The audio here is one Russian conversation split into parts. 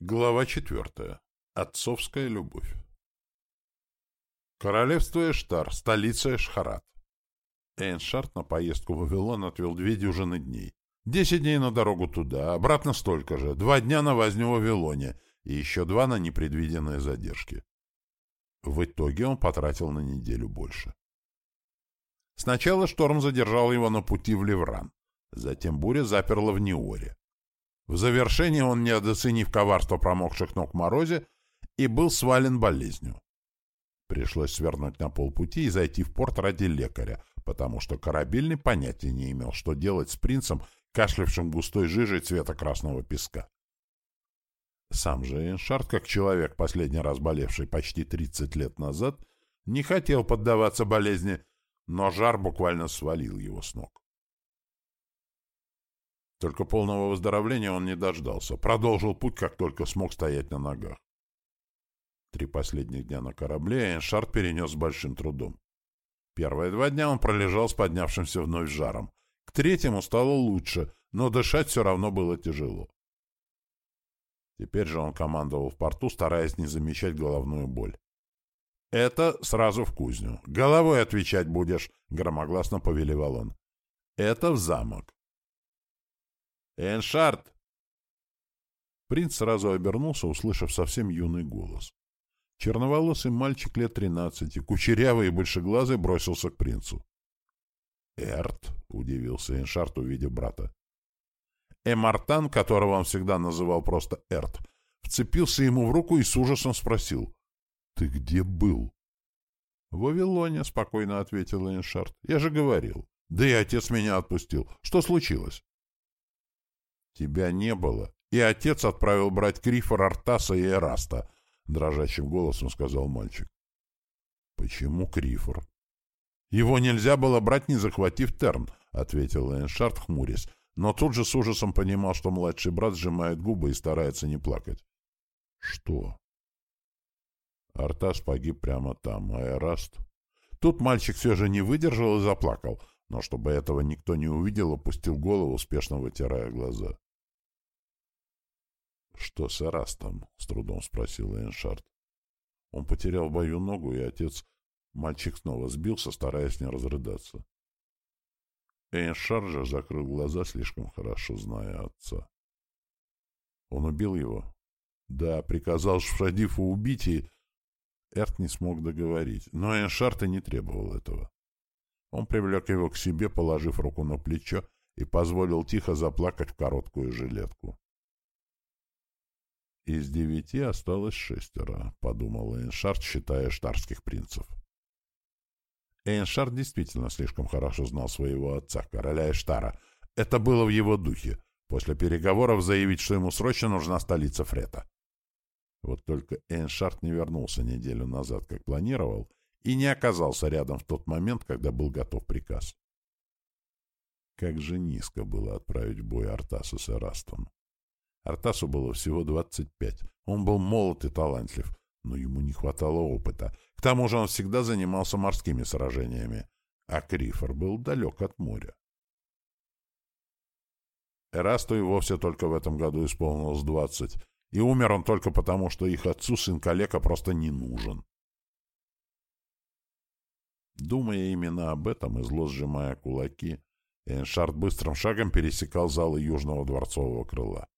Глава четвертая. Отцовская любовь. Королевство Эштар, столица Эшхарат. Эйншарт на поездку в Вавилон отвел две дюжины дней. Десять дней на дорогу туда, обратно столько же, два дня на возню в Вавилоне и еще два на непредвиденные задержки. В итоге он потратил на неделю больше. Сначала шторм задержал его на пути в Левран, затем буря заперла в Неоре. В завершение он, не недооценив коварство промокших ног в морозе, и был свален болезнью. Пришлось свернуть на полпути и зайти в порт ради лекаря, потому что корабельный понятия не имел, что делать с принцем, кашлявшим густой жижей цвета красного песка. Сам же Эншард, как человек, последний раз болевший почти 30 лет назад, не хотел поддаваться болезни, но жар буквально свалил его с ног. Только полного выздоровления он не дождался. Продолжил путь, как только смог стоять на ногах. Три последних дня на корабле Эйншард перенес с большим трудом. Первые два дня он пролежал с поднявшимся вновь жаром. К третьему стало лучше, но дышать все равно было тяжело. Теперь же он командовал в порту, стараясь не замечать головную боль. «Это сразу в кузню. Головой отвечать будешь», — громогласно повелевал он. «Это в замок. «Эншард!» Принц сразу обернулся, услышав совсем юный голос. Черноволосый мальчик лет тринадцати, кучерявый и большеглазый, бросился к принцу. «Эрт?» — удивился Эншард, увидев брата. Эмартан, которого он всегда называл просто Эрт, вцепился ему в руку и с ужасом спросил. «Ты где был?» «В Вавилоне», — спокойно ответил Эншард. «Я же говорил. Да и отец меня отпустил. Что случилось?» «Тебя не было, и отец отправил брать Крифор, Артаса и Эраста», — дрожащим голосом сказал мальчик. «Почему Крифор?» «Его нельзя было брать, не захватив Терн», — ответил Эншард, хмурясь, но тут же с ужасом понимал, что младший брат сжимает губы и старается не плакать. «Что?» Артас погиб прямо там, а Эраст... Тут мальчик все же не выдержал и заплакал, но чтобы этого никто не увидел, опустил голову, успешно вытирая глаза. «Что с Эрастом?» — с трудом спросил Эйншард. Он потерял в бою ногу, и отец... Мальчик снова сбился, стараясь не разрыдаться. Эйншард же закрыл глаза, слишком хорошо зная отца. Он убил его? Да, приказал Шфрадифу убить, и... Эрт не смог договорить, но Эйншард и не требовал этого. Он привлек его к себе, положив руку на плечо, и позволил тихо заплакать в короткую жилетку. Из девяти осталось шестеро, — подумал Эйншард, считая штарских принцев. Эйншард действительно слишком хорошо знал своего отца, короля Эштара. Это было в его духе. После переговоров заявить, что ему срочно нужна столица Фрета. Вот только Эйншард не вернулся неделю назад, как планировал, и не оказался рядом в тот момент, когда был готов приказ. Как же низко было отправить в бой Артаса с Эрастом. Артасу было всего 25. Он был молод и талантлив, но ему не хватало опыта. К тому же он всегда занимался морскими сражениями, а Крифор был далек от моря. Эрасту и вовсе только в этом году исполнилось 20, и умер он только потому, что их отцу сын калека просто не нужен. Думая именно об этом и зло сжимая кулаки, Эншард быстрым шагом пересекал залы южного дворцового крыла.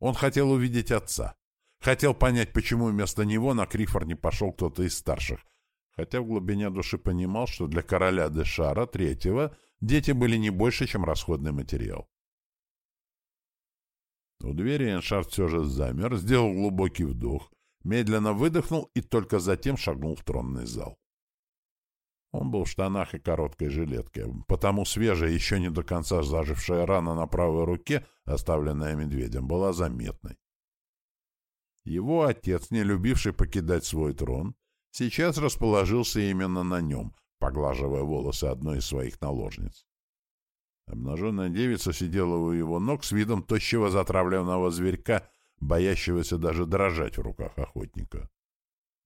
Он хотел увидеть отца. Хотел понять, почему вместо него на Крифор не пошел кто-то из старших, хотя в глубине души понимал, что для короля Дешара третьего дети были не больше, чем расходный материал. У двери Эншард все же замер, сделал глубокий вдох, медленно выдохнул и только затем шагнул в тронный зал. Он был в штанах и короткой жилетке, потому свежая, еще не до конца зажившая рана на правой руке, оставленная медведем, была заметной. Его отец, не любивший покидать свой трон, сейчас расположился именно на нем, поглаживая волосы одной из своих наложниц. Обнаженная девица сидела у его ног с видом тощего затравленного зверька, боящегося даже дрожать в руках охотника.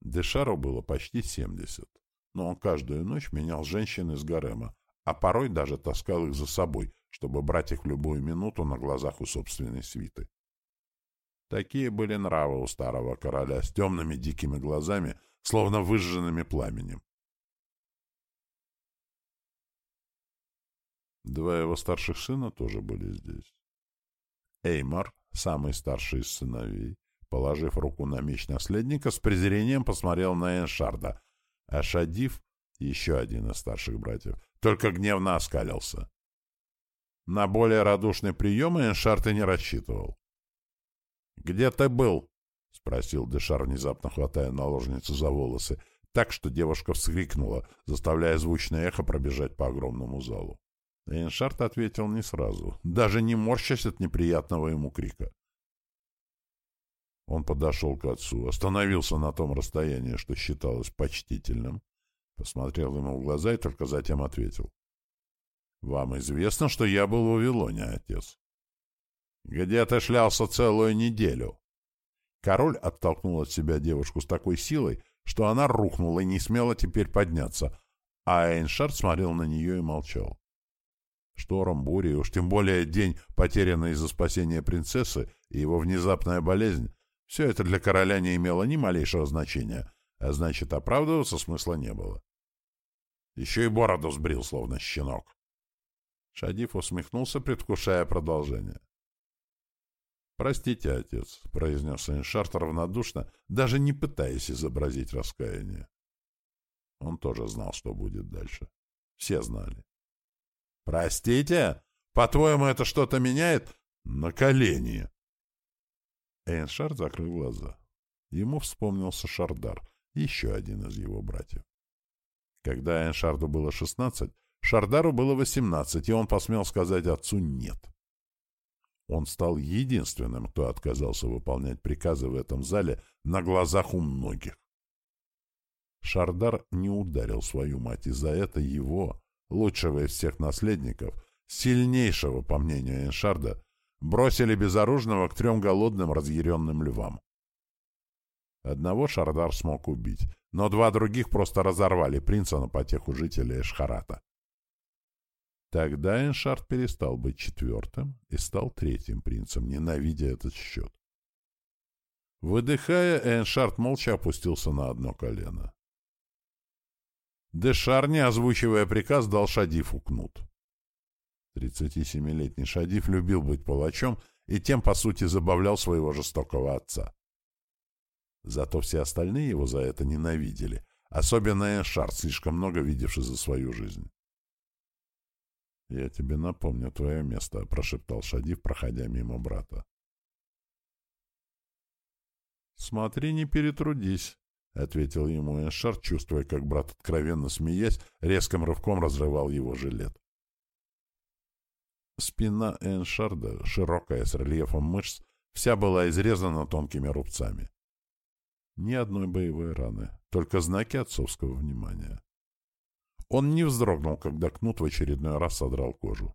Дешару было почти семьдесят но он каждую ночь менял женщин из гарема, а порой даже таскал их за собой, чтобы брать их в любую минуту на глазах у собственной свиты. Такие были нравы у старого короля с темными дикими глазами, словно выжженными пламенем. Два его старших сына тоже были здесь. Эймар, самый старший из сыновей, положив руку на меч наследника, с презрением посмотрел на Эншарда, а Шадив, еще один из старших братьев, только гневно оскалился. На более радушный прием Эншард и не рассчитывал. «Где ты был?» — спросил Дешар, внезапно хватая наложницу за волосы, так что девушка вскрикнула, заставляя звучное эхо пробежать по огромному залу. Эйншард ответил не сразу, даже не морщась от неприятного ему крика. Он подошел к отцу, остановился на том расстоянии, что считалось почтительным, посмотрел ему в глаза и только затем ответил. «Вам известно, что я был в Вавилоне, отец?» «Где ты шлялся целую неделю?» Король оттолкнул от себя девушку с такой силой, что она рухнула и не смела теперь подняться, а Эйншард смотрел на нее и молчал. Шторм, буря уж тем более день, потерянный из-за спасения принцессы и его внезапная болезнь, все это для короля не имело ни малейшего значения, а значит, оправдываться смысла не было. Еще и бороду сбрил, словно щенок. Шадиф усмехнулся, предвкушая продолжение. «Простите, отец», — произнес Эйншарт равнодушно, даже не пытаясь изобразить раскаяние. Он тоже знал, что будет дальше. Все знали. «Простите? По-твоему, это что-то меняет?» «На колени!» Эйншард закрыл глаза. Ему вспомнился Шардар, еще один из его братьев. Когда Эйншарду было шестнадцать, Шардару было восемнадцать, и он посмел сказать отцу «нет». Он стал единственным, кто отказался выполнять приказы в этом зале на глазах у многих. Шардар не ударил свою мать, и за это его, лучшего из всех наследников, сильнейшего, по мнению Эншарда, бросили безоружного к трем голодным разъяренным львам. Одного Шардар смог убить, но два других просто разорвали принца на потеху жителей Эшхарата. Тогда Эншард перестал быть четвертым и стал третьим принцем, ненавидя этот счет. Выдыхая, Эншард молча опустился на одно колено. Дешар, не озвучивая приказ, дал Шадифу кнут. 37-летний Шадиф любил быть палачом и тем, по сути, забавлял своего жестокого отца. Зато все остальные его за это ненавидели, особенно Эшар, слишком много видевший за свою жизнь. «Я тебе напомню твое место», — прошептал Шадиф, проходя мимо брата. «Смотри, не перетрудись», — ответил ему Эншар, чувствуя, как брат, откровенно смеясь, резким рывком разрывал его жилет. Спина Эншарда, широкая, с рельефом мышц, вся была изрезана тонкими рубцами. Ни одной боевой раны, только знаки отцовского внимания. Он не вздрогнул, когда кнут в очередной раз содрал кожу.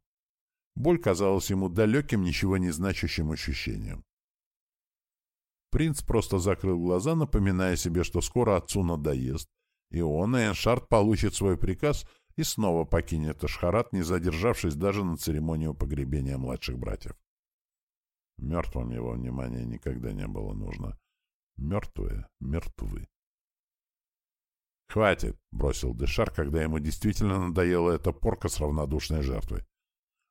Боль казалась ему далеким, ничего не значащим ощущением. Принц просто закрыл глаза, напоминая себе, что скоро отцу надоест, и он, Эншард, получит свой приказ и снова покинет Ашхарат, не задержавшись даже на церемонию погребения младших братьев. Мертвым его внимание никогда не было нужно. Мертвые мертвы. «Хватит!» — бросил Дешар, когда ему действительно надоела эта порка с равнодушной жертвой.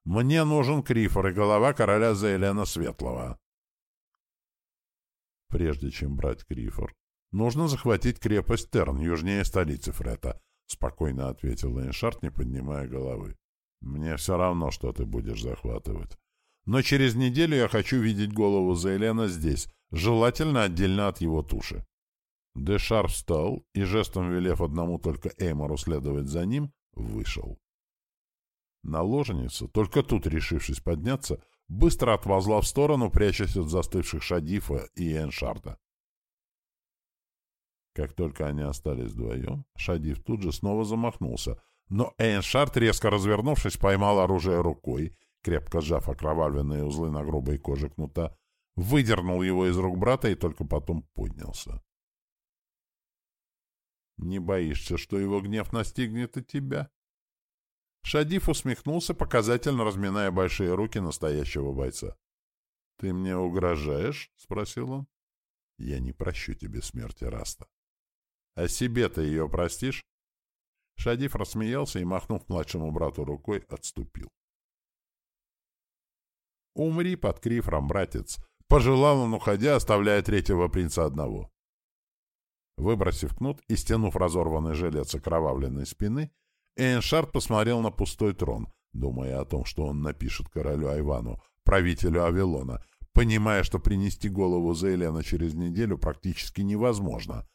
«Мне нужен Крифор и голова короля Заэлена Светлого!» Прежде чем брать Крифор, нужно захватить крепость Терн, южнее столицы Фрета, — спокойно ответил Эйншарт, не поднимая головы. — Мне все равно, что ты будешь захватывать. Но через неделю я хочу видеть голову Зейлена здесь, желательно отдельно от его туши. Дешар встал и, жестом велев одному только Эймору следовать за ним, вышел. Наложница, только тут решившись подняться, быстро отвозла в сторону, прячась от застывших Шадифа и Эншарда. Как только они остались вдвоем, Шадиф тут же снова замахнулся, но Эйншард, резко развернувшись, поймал оружие рукой, крепко сжав окровавленные узлы на грубой коже кнута, выдернул его из рук брата и только потом поднялся. «Не боишься, что его гнев настигнет и тебя?» Шадиф усмехнулся, показательно разминая большие руки настоящего бойца. Ты мне угрожаешь? — спросил он. — Я не прощу тебе смерти, Раста. — А себе ты ее простишь? Шадиф рассмеялся и, махнув младшему брату рукой, отступил. «Умри под крифром, братец!» — пожелал он, уходя, оставляя третьего принца одного. Выбросив кнут и стянув разорванный жилет с окровавленной спины, Эйншард посмотрел на пустой трон, думая о том, что он напишет королю Айвану, правителю Авилона, понимая, что принести голову Зейлена через неделю практически невозможно.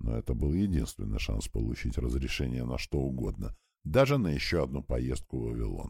Но это был единственный шанс получить разрешение на что угодно, даже на еще одну поездку в Вавилон.